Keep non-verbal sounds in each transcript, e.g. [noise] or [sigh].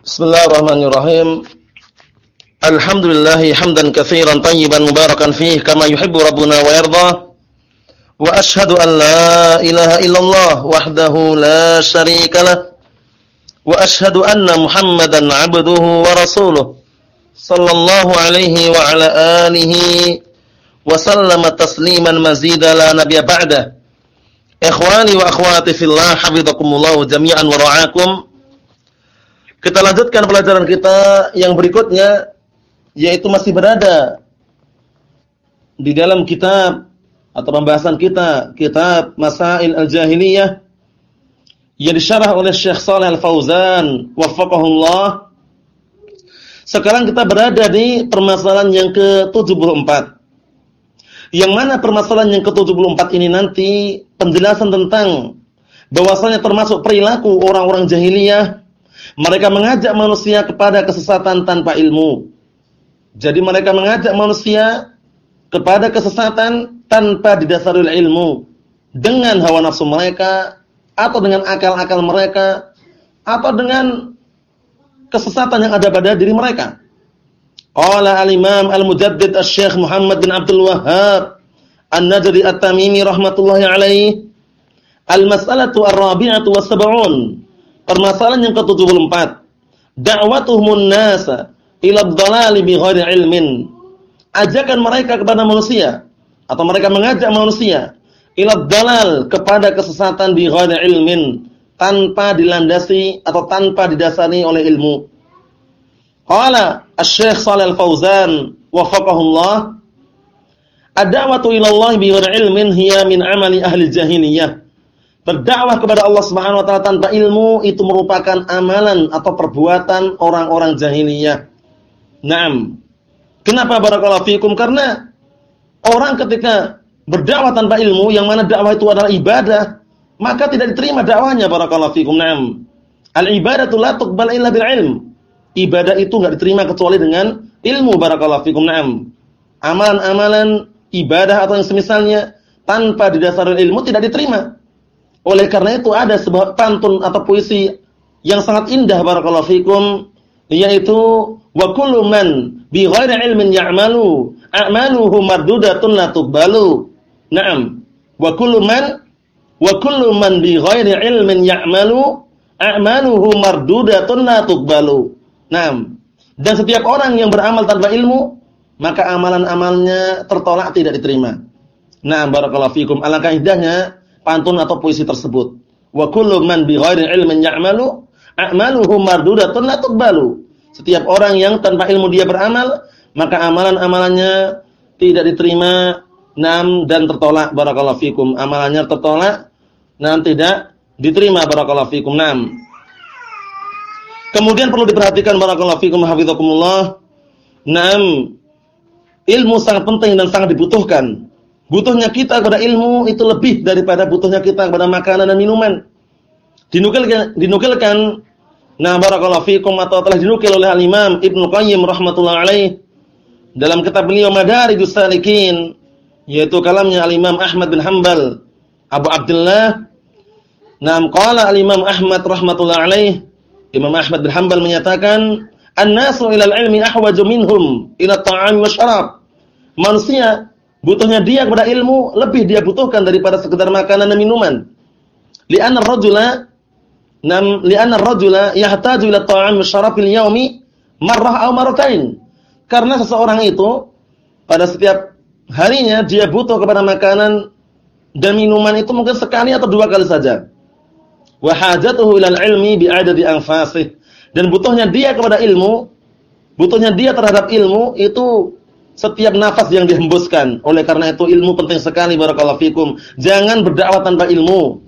Bismillahirrahmanirrahim. Alhamdulillah hamdan katsiran tayyiban mubarakan fih kama yuhibbu rabbuna wa yarda. Wa ashhadu an la ilaha illallah wahdahu la syarika lah. Wa ashhadu anna Muhammadan 'abduhu wa rasuluh. Sallallahu alaihi wa ala alihi wa sallama tasliman mazida la nabiyya ba'da. Ikhwani wa akhwati fillah, hafizakumullah jami'an wa ra'akum. Kita lanjutkan pelajaran kita yang berikutnya yaitu masih berada di dalam kitab atau pembahasan kita kitab Masail Al-Jahiliyah yang disyarah oleh Syekh Shalih Al-Fauzan waffaqahullah. Sekarang kita berada di permasalahan yang ke-74. Yang mana permasalahan yang ke-74 ini nanti penjelasan tentang bahwasanya termasuk perilaku orang-orang jahiliyah mereka mengajak manusia kepada kesesatan tanpa ilmu. Jadi mereka mengajak manusia kepada kesesatan tanpa didasari ilmu. Dengan hawa nafsu mereka atau dengan akal-akal mereka atau dengan kesesatan yang ada pada diri mereka. Qala al-Imam Al-Mujaddid Asy-Syaikh Muhammad bin Abdul Wahhab An-Najdi At-Tamimi rahmatullahi alaihi Al-mas'alatu ar-rabi'atu was-sab'un Permasalahan yang ke-74. Da'watuhumun nasa ila dhalali bi ghairi ilmin. Ajakan mereka kepada manusia atau mereka mengajak manusia ila dhalal kepada kesesatan bi ghairi ilmin tanpa dilandasi atau tanpa didasari oleh ilmu. Qala Asy-Syaikh Shalal Fauzan wafaqahullah Ad-da'watu ila Allah bi ilmin hiya min amali ahli jahiliyah. Berdakwah kepada Allah Subhanahu wa taala tanpa ilmu itu merupakan amalan atau perbuatan orang-orang jahiliyah. Naam. Kenapa barakallahu fikum? Karena orang ketika berdakwah tanpa ilmu yang mana dakwah itu adalah ibadah, maka tidak diterima dakwahnya barakallahu fikum. Naam. Al-ibadatu la tuqbal illa bil ilm. Ibadah itu enggak diterima kecuali dengan ilmu barakallahu fikum. Naam. Amalan-amalan ibadah atau yang semisalnya tanpa didasari ilmu tidak diterima. Oleh karena itu ada sebuah pantun atau puisi yang sangat indah barakallahu fikum yaitu wa kullu man bi ghairi ilmin ya'malu a'maluhu mardudatun la tuqbalu. Naam. Wa kullu man wa kullu man bi ghairi ilmin ya'malu a'maluhu mardudatun la tuqbalu. Naam. Dan setiap orang yang beramal tanpa ilmu maka amalan-amalnya tertolak tidak diterima. Nah, barakallahu fikum. Alangkah indahnya pantun atau puisi tersebut. Wa kullu man bi ghairi ilmin ya'malu a'maluhu mardudatun la tuqbalu. Setiap orang yang tanpa ilmu dia beramal, maka amalan-amalannya tidak diterima nam dan tertolak barakallahu fikum. Amalannya tertolak nam tidak diterima barakallahu fikum. Nam. Kemudian perlu diperhatikan barakallahu fikum hafizakumullah. Nam. Ilmu sangat penting dan sangat dibutuhkan Butuhnya kita kepada ilmu itu lebih daripada butuhnya kita kepada makanan dan minuman. Dinukilkan dinukilkan. Nah barakallahu fikum atau telah dinukil oleh al-Imam Ibnu Qayyim rahimatullah alaih dalam kitab beliau Madarijus Salikin yaitu kalamnya al-Imam Ahmad bin Hanbal Abu Abdullah. Naam qala al-Imam Ahmad rahmatullah alaih Imam Ahmad bin Hanbal menyatakan an-nasu ila al-ilmi ahwaju minhum ila at-ta'ami wasyarab Manusia Butuhnya dia kepada ilmu lebih dia butuhkan daripada sekedar makanan dan minuman. Li'anna ar-rajula nam li'anna ar-rajula yahtaju ila ta'am syarab fil yaumi marrah aw marratain. Karena seseorang itu pada setiap harinya dia butuh kepada makanan dan minuman itu mungkin sekali atau dua kali saja. Wa hajatuhu ilal ilmi bi'adadi. Dan butuhnya dia kepada ilmu, butuhnya dia terhadap ilmu itu setiap nafas yang dihembuskan. Oleh karena itu ilmu penting sekali barakallahu fikum. Jangan berdakwah tanpa ilmu.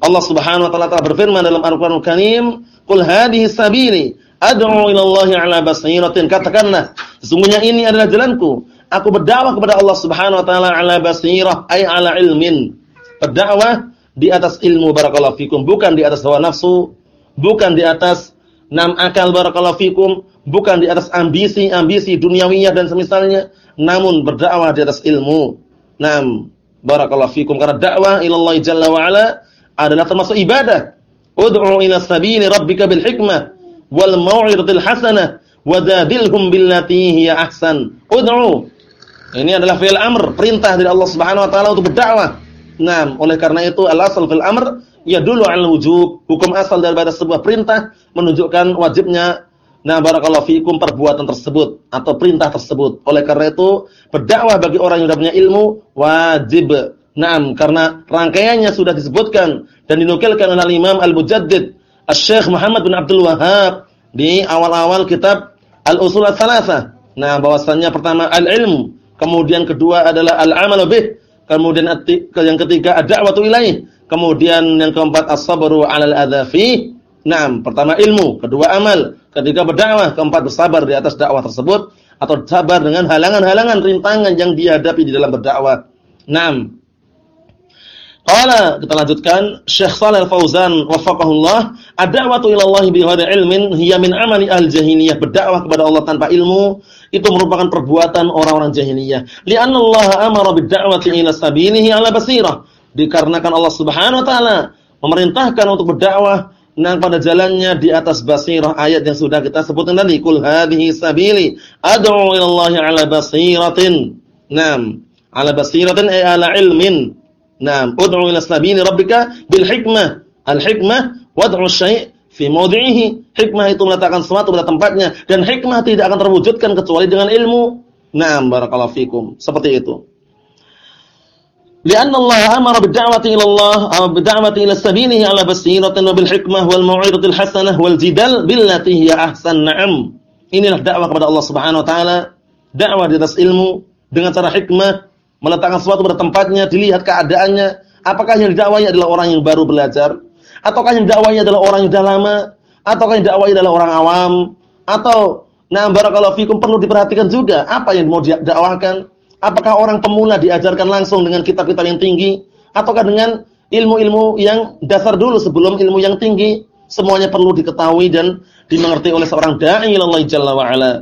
Allah Subhanahu wa taala telah berfirman dalam Al-Qur'anul Karim, "Qul hadhihi sabili ad'u ila Allah 'ala basiratin." Katakanlah, sesungguhnya ini adalah jalanku. Aku berdakwah kepada Allah Subhanahu wa taala 'ala basirah, ay 'ala ilmin. Berdakwah di atas ilmu barakallahu fikum, bukan di atas hawa nafsu, bukan di atas nam akal barakallahu fikum, bukan di atas ambisi-ambisi duniawiyah dan semisalnya, namun berdakwah di atas ilmu. Naam, barakallahu fikum karena dakwah ila Allah jalla wa ala adalah termasuk ibadah. Ud'u ila sabili rabbika bil hikmah wal mau'izatil hasanah wadadilhum billati hiya ahsan. Ud'u. Ini adalah fi'il amr, perintah dari Allah Subhanahu wa taala untuk berdakwah. Nah, oleh karena itu al-asal fil amr ya dulu al wujub. Hukum asal daripada sebuah perintah menunjukkan wajibnya nah barakallahu fikum perbuatan tersebut atau perintah tersebut. Oleh karena itu, berdakwah bagi orang yang sudah punya ilmu wajib. Naam, karena rangkaiannya sudah disebutkan dan dinukilkan oleh Imam Al-Mujaddid Asy-Syaikh Muhammad bin Abdul Wahhab di awal-awal kitab Al-Usul Ats-Tsalatsah. Nah, bahwasannya pertama al-ilm, kemudian kedua adalah al-amal bih, kemudian yang ketiga ad-da'watu ilaih, kemudian yang keempat as-sabru 'alal adzafi. Nah, pertama ilmu, kedua amal, ketiga berdakwah, keempat bersabar di atas dakwah tersebut atau sabar dengan halangan-halangan rintangan yang dihadapi di dalam berdakwah. Naam. Qala kita lanjutkan Syekh Shalal Fauzan wafaqahullah ad-da'watu ila Allah bi ghairi ilmin hiya min amali al-jahiliyah berdakwah kepada Allah tanpa ilmu itu merupakan perbuatan orang-orang jahiliyah li'anna Allah amara bid-da'wati ila sabilihi ala basirah dikarenakan Allah Subhanahu wa taala memerintahkan untuk berdakwah nah pada jalannya di atas basirah ayat yang sudah kita sebutkan tadi kul hadhihi sabili ad'u ila Allah ala basiratin nam ala basiratin ay ala ilmin Naam, ud'u ila sabili rabbika bil hikmah. Al hikmah wad'u syai' fi mawdi'ihi. Hikmah itu meletakkan sesuatu pada tempatnya dan hikmah tidak akan terwujudkan kecuali dengan ilmu. Naam, barakallahu fikum. Seperti itu. Ila Allah aw bid-da'wati ila sabilihi ala basiratin wa bil hikmah wal mau'izatil hasanah wal jidal billati hiya ahsan. Naam. Inilah dakwah kepada Allah Subhanahu wa taala, dakwah di atas ilmu dengan cara hikmah meletakkan sesuatu pada tempatnya, dilihat keadaannya, apakah yang didakwai adalah orang yang baru belajar, ataukah yang didakwai adalah orang yang sudah lama, ataukah yang didakwai adalah orang awam, atau nah barakallahu fikum perlu diperhatikan juga apa yang mau didakwakan, apakah orang pemula diajarkan langsung dengan kitab-kitab yang tinggi, ataukah dengan ilmu-ilmu yang dasar dulu sebelum ilmu yang tinggi, semuanya perlu diketahui dan dimengerti oleh seorang dai Allah jalla wa ala.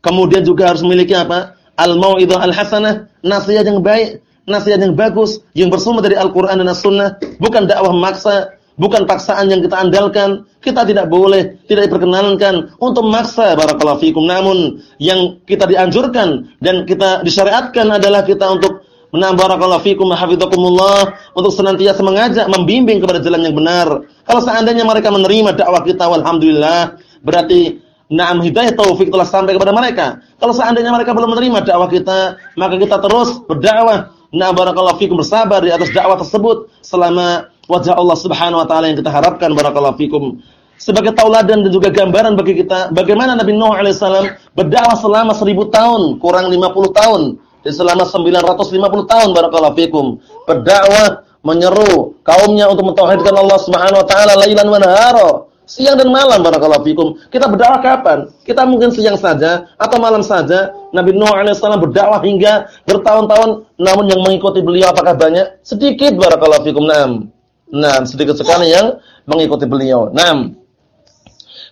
Kemudian juga harus memiliki apa? al-mau'idhah al-hasanah, nasihat yang baik, nasihat yang bagus yang bersumber dari Al-Qur'an dan As-Sunnah, bukan dakwah maksa, bukan paksaan yang kita andalkan. Kita tidak boleh, tidak diperkenankan untuk maksa barakallahu fikum. Namun yang kita dianjurkan dan kita disyariatkan adalah kita untuk menambah barakallahu fikum hafizakumullah untuk senantiasa mengajak, membimbing kepada jalan yang benar. Kalau seandainya mereka menerima dakwah kita alhamdulillah, berarti Naam hidayah taufik telah sampai kepada mereka. Kalau seandainya mereka belum menerima dakwah kita, maka kita terus berdakwah. Nah barakallahu fikum bersabar di atas dakwah tersebut selama wajah Allah Subhanahu wa taala yang kita harapkan barakallahu fikum. Sebagai tauladan dan juga gambaran bagi kita bagaimana Nabi Nuh alaihissalam berdakwah selama 1000 tahun, kurang 50 tahun. Dan selama 950 tahun barakallahu fikum berdakwah menyeru kaumnya untuk mentauhidkan Allah Subhanahu wa taala lailan wa nahara Siang dan malam barakallahu fikum. Kita berdakwah kapan? Kita mungkin siang saja atau malam saja. Nabi Nuh alaihissalam berdakwah hingga bertahun-tahun namun yang mengikuti beliau apakah banyak? Sedikit barakallahu fikum. Naam. Naam, sedikit sekali yang mengikuti beliau. Naam.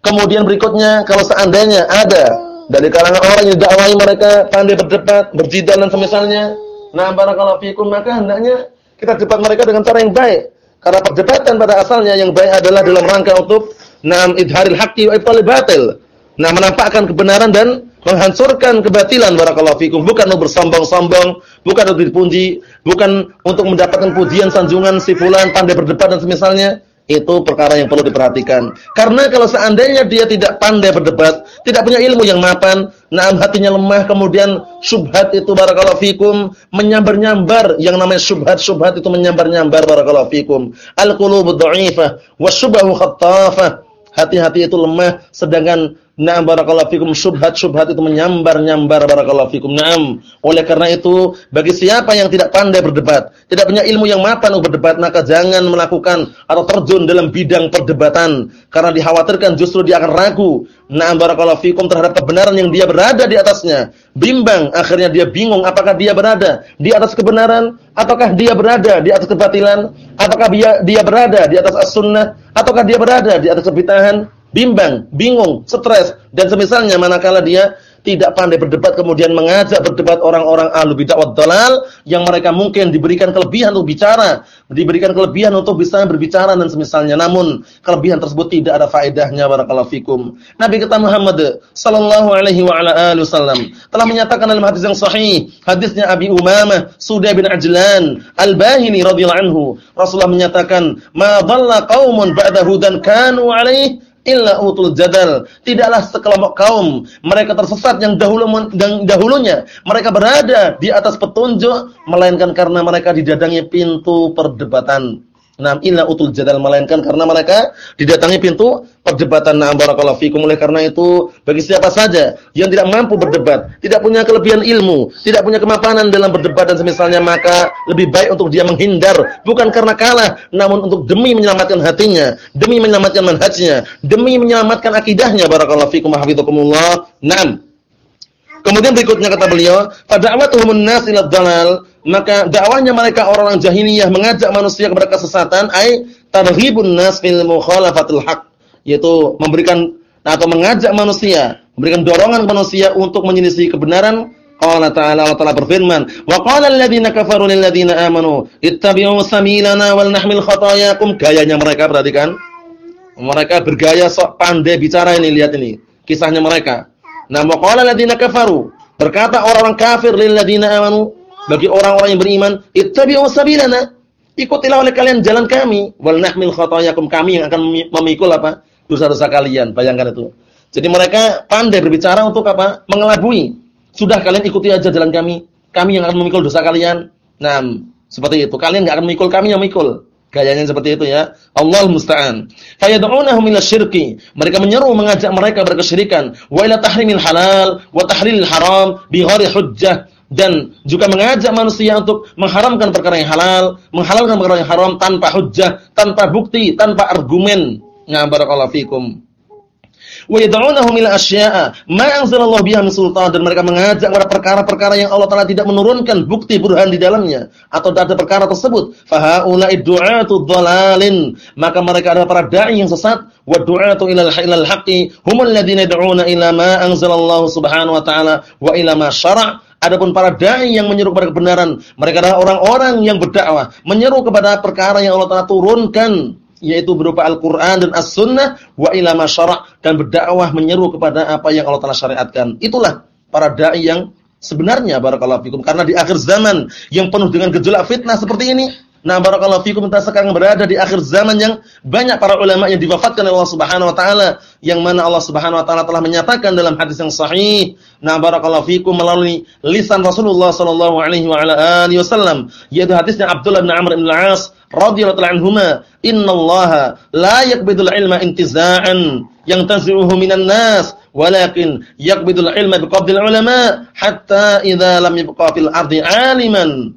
Kemudian berikutnya kalau seandainya ada dari kalangan orang yang dakwahi mereka pandai berdebat, berjidal dan semisalnya, nah barakallahu fikum maka hendaknya kita debat mereka dengan cara yang baik. Karena perdebatan pada asalnya yang baik adalah dalam rangka untuk Naam idharil haqqi wa ibtalil batil. Nah, menampakkan kebenaran dan menghancurkan kebatilan barakallahu fikum. Bukan bersombong-sombong, bukan untuk dipuji, bukan untuk mendapatkan pujian sanjungan si fulan pandai berdebat dan semisalnya. Itu perkara yang perlu diperhatikan. Karena kalau seandainya dia tidak pandai berdebat, tidak punya ilmu yang mapan, naam hatinya lemah, kemudian syubhat itu barakallahu fikum menyambar-nyambar. Yang namanya syubhat-syubhat itu menyambar-nyambar barakallahu fikum. Al-qulubu dha'ifah wasyubahu khattafah hati-hati itu lemah sedangkan na'am barakallahu fikum syubhat-syubhat itu menyambar-nyambar barakallahu fikum. Naam. Oleh karena itu, bagi siapa yang tidak pandai berdebat, tidak punya ilmu yang mapan untuk berdebat, maka jangan melakukan atau terjun dalam bidang perdebatan karena dikhawatirkan justru dia akan ragu. Na'am barakallahu fikum terhadap kebenaran yang dia berada di atasnya. Bimbang, akhirnya dia bingung apakah dia berada di atas kebenaran ataukah dia berada di atas kebatilan, apakah dia dia berada di atas as-sunnah ataukah dia berada di atas kebitahan bimbang, bingung, stres dan semisalnya manakala dia tidak pandai berdebat kemudian mengajak berdebat orang-orang ahlu bid'ah wad dalal yang mereka mungkin diberikan kelebihan untuk bicara, diberikan kelebihan untuk bisa berbicara dan semisalnya. Namun kelebihan tersebut tidak ada faedahnya barakallahu fikum. Nabi kita Muhammad sallallahu alaihi wa ala alihi wasallam telah menyatakan dalam hadis yang sahih, hadisnya Abi Umamah Sudah bin Ajlan Al-Bahili radhiyallahu anhu, Rasulullah menyatakan, "Ma dhalla qaumun ba'da hudan kanu alaihi illa utul jadal. Tidaklah sekelompok kaum mereka tersesat yang dahulu yang dahulunya mereka berada di atas petunjuk melainkan karena mereka didadangi pintu perdebatan. Nah, illa utul jadal melainkan karena mereka didatangi pintu perdebatan. Nah, barakallahu fikum. Oleh karena itu, bagi siapa saja yang tidak mampu berdebat, tidak punya kelebihan ilmu, tidak punya kemapanan dalam berdebat dan semisalnya, maka lebih baik untuk dia menghindar, bukan karena kalah, namun untuk demi menyelamatkan hatinya, demi menyelamatkan manhajnya, demi menyelamatkan akidahnya. Barakallahu fikum hafizakumullah. Naam. Kemudian berikutnya kata beliau, fada'watuhumun nas ila dhalal, maka dakwahnya mereka orang-orang jahiliyah mengajak manusia kepada kesesatan, ai targhibun nas fil mukhalafatil haq, yaitu memberikan atau mengajak manusia, memberikan dorongan manusia untuk menyelisih kebenaran. Allah Ta'ala Allah Ta'ala berfirman, "Wa qala alladziina kafaru lil ladziina aamanu, ittabi'u samilana wal nahmil khatayakum." Gayanya mereka perhatikan. Mereka bergaya sok pandai bicara ini, lihat ini. Kisahnya mereka. Nah, waqala alladziina kafaru, berkata orang-orang kafir lil ladzina amanu, bagi orang-orang yang beriman, ittabi'u sabilana. Ikutilah oleh kalian jalan kami, wal nahmil khatayakum kami yang akan memikul apa? dosa-dosa kalian. Bayangkan itu. Jadi mereka pandai berbicara untuk apa? Mengelabui. Sudah kalian ikuti aja jalan kami, kami yang akan memikul dosa kalian. Nah, seperti itu. Kalian enggak akan memikul, kami yang memikul. Gayanya seperti itu ya. Allah musta'an. Fayad'unahum ila syirki. Mereka menyeru mengajak mereka berkesyirikan. Wa ila tahrimil halal wa tahrilil haram bi ghairi hujjah dan juga mengajak manusia untuk mengharamkan perkara yang halal, menghalalkan perkara yang haram tanpa hujjah, tanpa bukti, tanpa argumen. Ya barakallahu fikum. Wa yad'unahum ila asya'a. Ma anzalallahu biha min sultan. Dan mereka mengajak kepada perkara-perkara yang Allah Taala tidak menurunkan bukti burhan di dalamnya. Atau ada perkara tersebut. Fa haula'i du'atu dhalalin. Maka mereka adalah para dai yang sesat. Wa du'atu ila al haqqi humul ladzina yad'una ila ma anzalallahu subhanahu wa ta'ala wa ila ma syara' Adapun para dai yang menyeru kepada kebenaran, mereka adalah orang-orang yang berdakwah, menyeru kepada perkara yang Allah Taala turunkan yaitu berupa Al-Qur'an dan As-Sunnah wa ila masyara' dan berdakwah menyeru kepada apa yang Allah Taala syariatkan. Itulah para dai yang sebenarnya barakallahu fikum karena di akhir zaman yang penuh dengan gejolak fitnah seperti ini Nah, barakallahu fikum kita sekarang berada di akhir zaman yang banyak para ulama yang diwafatkan oleh Allah Subhanahu wa taala, yang mana Allah Subhanahu wa taala telah menyatakan dalam hadis yang sahih. Nah, barakallahu fikum melalui lisan Rasulullah sallallahu alaihi wa ala alihi wasallam, yaitu hadisnya Abdullah bin Amr bin Al-As radhiyallahu anhuma, "Innallaha la yaqbidul ilma intiza'an yantazi'uhu minan nas, walakin yaqbidul ilma biqabdil ulama hatta idza lam yabqa fil ardi 'aliman."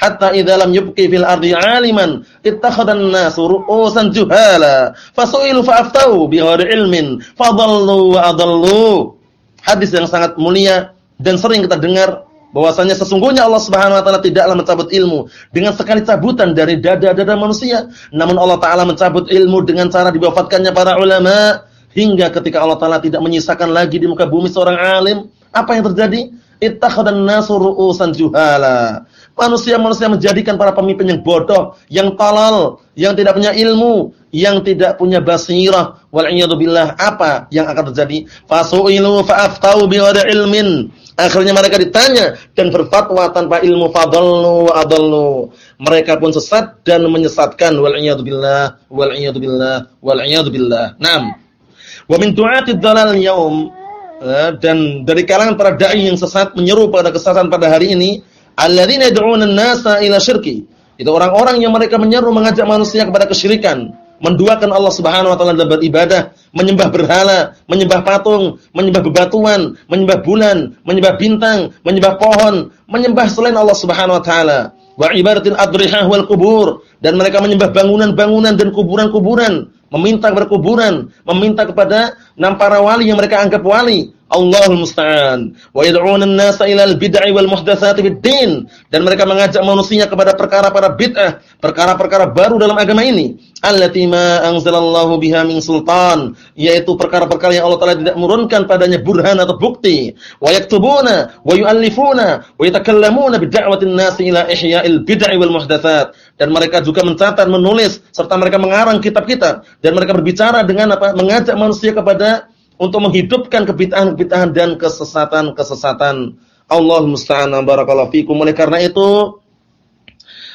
Hatta idza lam yubqi fil ardi 'aliman ittakhadha an-nasu ru'usan juhala. Fasu'ilu fa'aftau bighairi ilmin fadallu wa adallu. Hadis yang sangat mulia dan sering kita dengar bahwasanya sesungguhnya Allah Subhanahu wa taala tidaklah mencabut ilmu dengan sekali cabutan dari dada-dada manusia. Namun Allah taala mencabut ilmu dengan cara diwafatkannya para ulama hingga ketika Allah taala tidak menyisakan lagi di muka bumi seorang alim apa yang terjadi? Ittakhadhan nasu ru'usan juhala Manusia-manusia menjadikan para pemimpin yang bodoh, yang talal, yang tidak punya ilmu, yang tidak punya basirah. Wal billah apa yang akan terjadi? Fasu'ilu fa'aftau biwada ilmin. Akhirnya mereka ditanya dan berfatwa tanpa ilmu fadallu adallu. Mereka pun sesat dan menyesatkan. Wal billah, wal billah, wal billah. Naam. Wa min du'atid dhalal yaum eh, dan dari kalangan para dai yang sesat menyeru pada kesesatan pada hari ini alladzina yad'una an-nasa ila syirki. Itu orang-orang yang mereka menyeru mengajak manusia kepada kesyirikan, menduakan Allah Subhanahu wa taala dalam beribadah, menyembah berhala, menyembah patung, menyembah bebatuan, menyembah bulan, menyembah bintang, menyembah pohon, menyembah selain Allah Subhanahu wa taala. Wa ibadatil adrihah wal kubur dan mereka menyembah bangunan-bangunan dan kuburan-kuburan, meminta kepada kuburan, meminta kepada para wali yang mereka anggap wali, Allahul musta'an. Wa yad'una an-nasa ila al-bid'i wal muhdatsati bid-din dan mereka mengajak manusia kepada perkara-perkara bid'ah, perkara-perkara baru dalam agama ini. Allati ma anzalallahu biha min sultan, yaitu perkara-perkara yang Allah Taala tidak menurunkan padanya burhan atau bukti. Wa yaktubuna wa yu'allifuna wa yatakallamuna bid'awatin nasi ila ihya'il bid'i wal muhdatsat. Dan mereka juga mencatat, menulis serta mereka mengarang kitab-kitab dan mereka berbicara dengan apa? mengajak manusia kepada untuk menghidupkan kebid'ahan-kebid'ahan dan kesesatan-kesesatan. Allah musta'an barakallahu fikum. Oleh karena itu,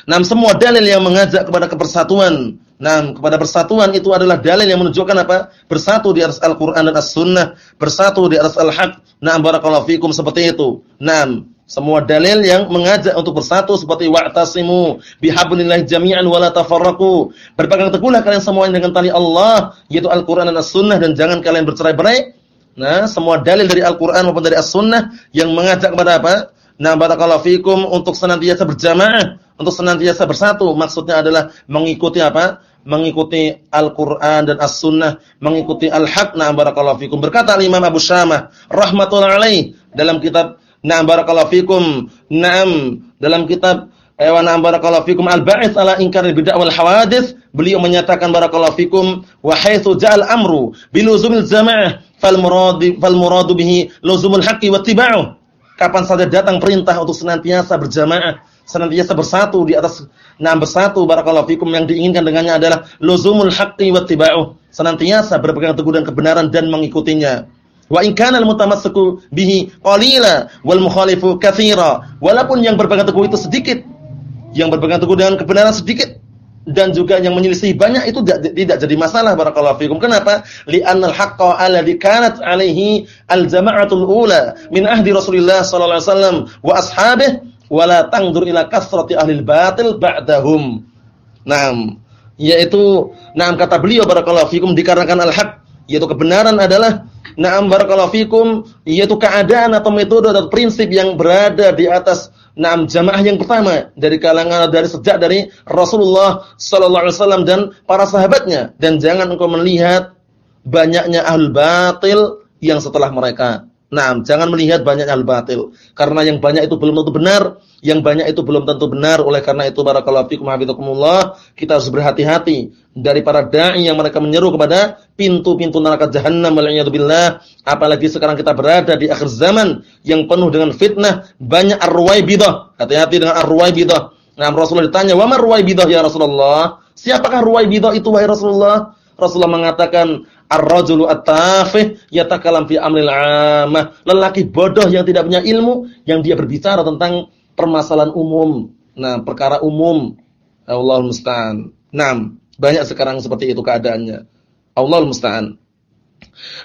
nah semua dalil yang mengajak kepada kebersatuan, nah kepada persatuan itu adalah dalil yang menunjukkan apa? Bersatu di atas Al-Qur'an dan As-Sunnah, bersatu di atas Al-Haq. Nah barakallahu fikum seperti itu. Nah, semua dalil yang mengajak untuk bersatu seperti wa'tasimu bihablillah jami'an wala tafarraqu. Berpegang teguhlah kalian semuanya dengan tali Allah, yaitu Al-Qur'an dan As-Sunnah dan jangan kalian bercerai-berai. Nah, semua dalil dari Al-Qur'an maupun dari As-Sunnah yang mengajak kepada apa? Nah, barakallahu fikum untuk senantiasa berjamaah, untuk senantiasa bersatu. Maksudnya adalah mengikuti apa? Mengikuti Al-Qur'an dan As-Sunnah, mengikuti Al-Haq. Nah, barakallahu fikum. Berkata Imam Abu Syamah rahmatullahi alaih dalam kitab Na'am barakallahu fikum. Naam dalam kitab eh, wa na'am barakallahu fikum al-ba'its ala inkar bid'ah wal hawadits beliau menyatakan barakallahu fikum wa haitsu ja'al amru biluzumil jamaah fal murad fal murad bihi luzumul haqqi wattiba'uh. Kapan saja datang perintah untuk senantiasa berjamaah, senantiasa bersatu di atas na'am bersatu barakallahu fikum yang diinginkan dengannya adalah luzumul haqqi wattiba'uh. Senantiasa berpegang teguh dan kebenaran dan mengikutinya. Wa in kana al-mutamassiku bihi qalila wal mukhalifu katsira. Walaupun yang berpegang teguh itu sedikit, yang berpegang teguh dengan kebenaran sedikit dan juga yang menyelisih banyak itu tidak, tidak jadi masalah barakallahu fikum. Kenapa? Li'annal haqqa alladhi kanat 'alaihi al-jama'atul ula min ahdi Rasulillah sallallahu alaihi wasallam wa ashabihi wa la tangdur ila kasrati ahli batil ba'dahum. Naam, yaitu naam kata beliau barakallahu fikum dikarenakan al-haq yaitu kebenaran adalah Naam barakallahu fikum yaitu keadaan atau metode atau prinsip yang berada di atas naam jamaah yang pertama dari kalangan dari sejak dari Rasulullah sallallahu alaihi wasallam dan para sahabatnya dan jangan engkau melihat banyaknya ahlul batil yang setelah mereka. Nah, jangan melihat banyak al-batil. Karena yang banyak itu belum tentu benar, yang banyak itu belum tentu benar. Oleh karena itu barakallahu fikum kita harus berhati-hati dari para dai yang mereka menyeru kepada pintu-pintu neraka jahanam. Apalagi sekarang kita berada di akhir zaman yang penuh dengan fitnah, banyak arwaibidah. Hati-hati dengan arwaibidah. Nah, Rasulullah ditanya, "Wa ma arwaibidah ya Rasulullah?" Siapakah arwaibidah itu wahai Rasulullah? Rasulullah mengatakan Ar-rajulu at-tafih yatakalam fi amril 'amah. Lelaki bodoh yang tidak punya ilmu yang dia berbicara tentang permasalahan umum. Nah, perkara umum. Allahul musta'an. Naam, banyak sekarang seperti itu keadaannya. Allahul musta'an.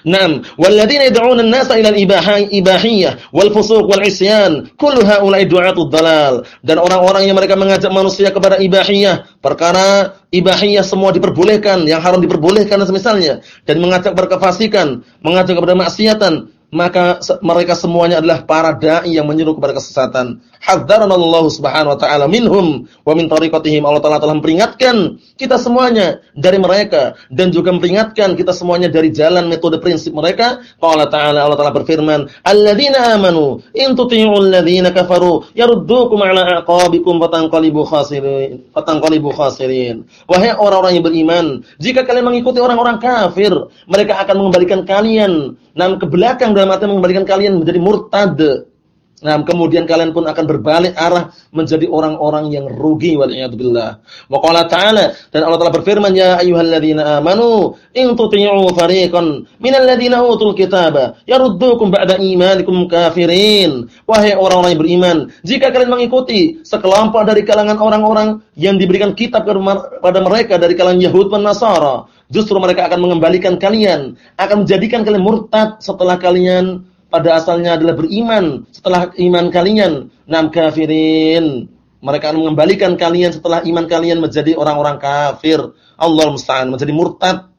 Naam, walladzina yad'una an-nasa ila al-ibahiyah wal fusuq wal isyan, kullu haula'i du'atud dalal. Dan orang-orang yang mereka mengajak manusia kepada ibahiyah, perkara ibahiyah semua diperbolehkan, yang haram diperbolehkan dan semisalnya, dan mengajak berkefasikan, mengajak kepada maksiatan, maka mereka semuanya adalah para dai yang menyeru kepada kesesatan. Hadzarana Allah Subhanahu wa taala minhum wa min tariqatihim. Allah taala telah memperingatkan kita semuanya dari mereka dan juga memperingatkan kita semuanya dari jalan metode prinsip mereka. Qala ta'ala Allah taala berfirman, "Alladzina amanu in tuti'ul ladzina kafaru yaruddukum 'ala aqabikum fatanqalibu khasirin." Fatanqalibu khasirin. Wahai orang-orang yang beriman, jika kalian mengikuti orang-orang kafir, mereka akan mengembalikan kalian nam ke belakang dalam arti mengembalikan kalian menjadi murtad. Nah, kemudian kalian pun akan berbalik arah menjadi orang-orang yang rugi waliyadzubillah. Wa qala ta'ala dan Allah Ta'ala berfirman ya ayyuhalladzina amanu in tuti'u fariqan minal ladzina utul kitaba yaruddukum ba'da imanikum kafirin. Wahai orang-orang yang beriman, jika kalian mengikuti sekelompok dari kalangan orang-orang yang diberikan kitab kepada mereka dari kalangan Yahud dan Nasara, justru mereka akan mengembalikan kalian, akan menjadikan kalian murtad setelah kalian pada asalnya adalah beriman setelah iman kalian. Nam kafirin. Mereka akan mengembalikan kalian setelah iman kalian menjadi orang-orang kafir. Allah musta'an menjadi murtad.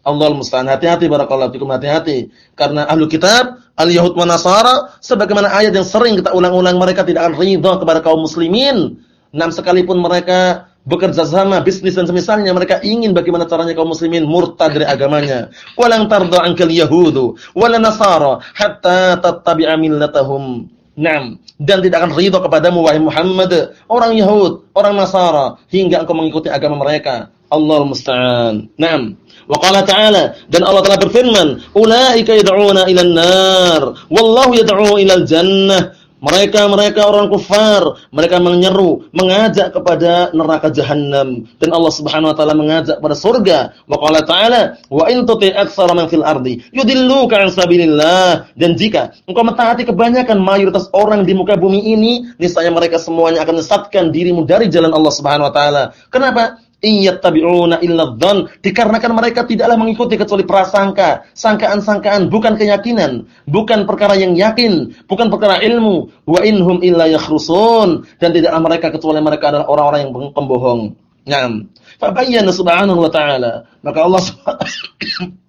Allah musta'an. Hati-hati barakallahu fikum hati-hati. Karena ahlu kitab al-yahud wa nasara sebagaimana ayat yang sering kita ulang-ulang mereka tidak akan ridha kepada kaum muslimin. Nam sekalipun mereka bekerja sama bisnis dan semisalnya mereka ingin bagaimana caranya kaum muslimin murtad dari agamanya walang tarda ankal yahudu wala nasara hatta tattabi'a millatahum Naam, dan tidak akan ridho kepadamu wahai Muhammad, orang Yahud, orang Nasara hingga engkau mengikuti agama mereka. Allah musta'an. Naam. Wa qala ta'ala dan Allah telah berfirman, "Ulaika yad'una ilan nar, wallahu yad'u ilal jannah." Mereka-mereka orang kufar, mereka menyeru, mengajak kepada neraka jahanam dan Allah Subhanahu wa taala mengajak pada surga. Wa qala ta'ala, "Wa in tuti' aktsara man fil ardi yudilluka an sabilillah." Dan jika engkau mentaati kebanyakan mayoritas orang di muka bumi ini, niscaya mereka semuanya akan menyesatkan dirimu dari jalan Allah Subhanahu wa taala. Kenapa? Iyattabi'una illa dhon dikarenakan mereka tidaklah mengikuti kecuali prasangka, sangkaan-sangkaan, bukan keyakinan, bukan perkara yang yakin, bukan perkara ilmu. Wa inhum illa yakhrusun dan tidaklah mereka kecuali mereka adalah orang-orang yang pembohong. Naam. Fa bayyana subhanahu wa ta'ala. Maka Allah [laughs]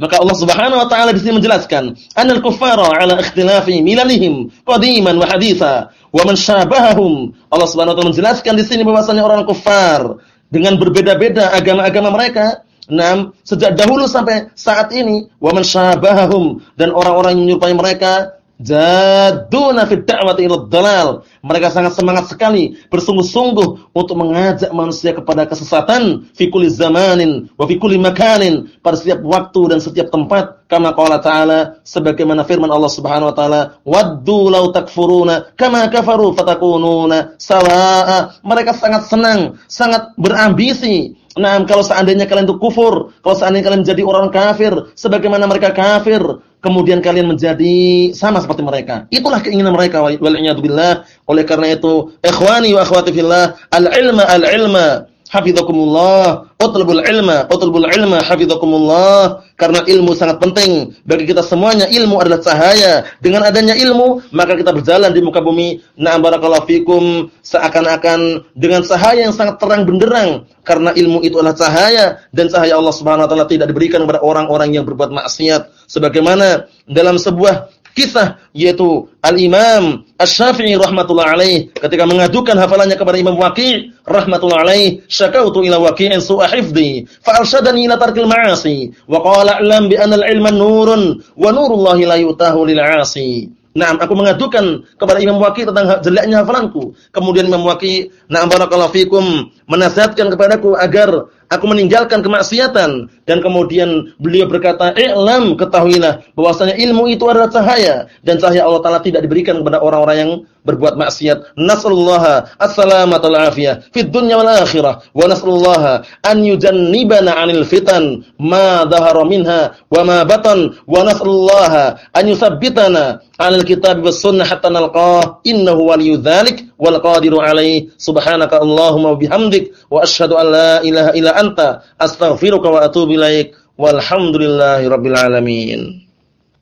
Maka Allah Subhanahu wa taala di sini menjelaskan, "Anal kuffara 'ala ikhtilafi milalihim qadiman wa haditha." wa man syabahahum. Allah Subhanahu wa taala menjelaskan di sini bahwasanya orang kafir dengan berbeda-beda agama-agama mereka Nah, sejak dahulu sampai saat ini wa man syabahahum dan orang-orang yang menyerupai mereka jaduna fi da'wati ila dalal. Mereka sangat semangat sekali, bersungguh-sungguh untuk mengajak manusia kepada kesesatan fi kulli zamanin wa fi kulli makanin, pada setiap waktu dan setiap tempat. Kama qala ta'ala, sebagaimana firman Allah Subhanahu wa taala, "Waddu law takfuruna kama kafaru fatakununa sawa'a." Mereka sangat senang, sangat berambisi Nah, kalau seandainya kalian itu kufur, kalau seandainya kalian menjadi orang kafir, sebagaimana mereka kafir, kemudian kalian menjadi sama seperti mereka. Itulah keinginan mereka wal. Oleh karena itu, ikhwani wa akhwati fillah, al-ilma al-ilma hafizakumullah, utlubul ilma, utlubul ilma hafizakumullah. Karena ilmu sangat penting bagi kita semuanya. Ilmu adalah cahaya. Dengan adanya ilmu, maka kita berjalan di muka bumi. Na'am barakallahu fikum seakan-akan dengan cahaya yang sangat terang benderang. Karena ilmu itu adalah cahaya dan cahaya Allah Subhanahu wa taala tidak diberikan kepada orang-orang yang berbuat maksiat. Sebagaimana dalam sebuah kisah yaitu Al-Imam Asy-Syafi'i rahmatullah alaih ketika mengadukan hafalannya kepada Imam Waqi' rahmatullah alaih syakautu ila Waqi'in su'a hifdhi fa ila tarkil ma'asi wa a'lam bi anna al-ilma nurun wa nurullahi la yutahu lil 'asi Nah, aku mengadukan kepada Imam Waqi tentang jeleknya hafalanku. Kemudian Imam Waqi, "Na'am barakallahu fikum," menasihatkan kepadaku agar aku meninggalkan kemaksiatan. Dan kemudian beliau berkata, "I'lam, ketahuilah bahwasanya ilmu itu adalah cahaya. Dan cahaya Allah taala tidak diberikan kepada orang-orang yang berbuat maksiat. Nasallallahu as-salamata wal afiyah fid dunya wal akhirah. Wa nasallallahu an yujannibana 'anil fitan ma dhahara minha wa ma batan. Wa nasallallahu an yuthabbitana 'alal kitab was sunnah hatta nalqah. Innahu waliyyu dzalik wal qadiru 'alaihi. Subhanaka allahumma bihamdik. Wa asyhadu an la ilaha illa anta. Astaghfiruka wa atubu ilaik. Walhamdulillahi rabbil alamin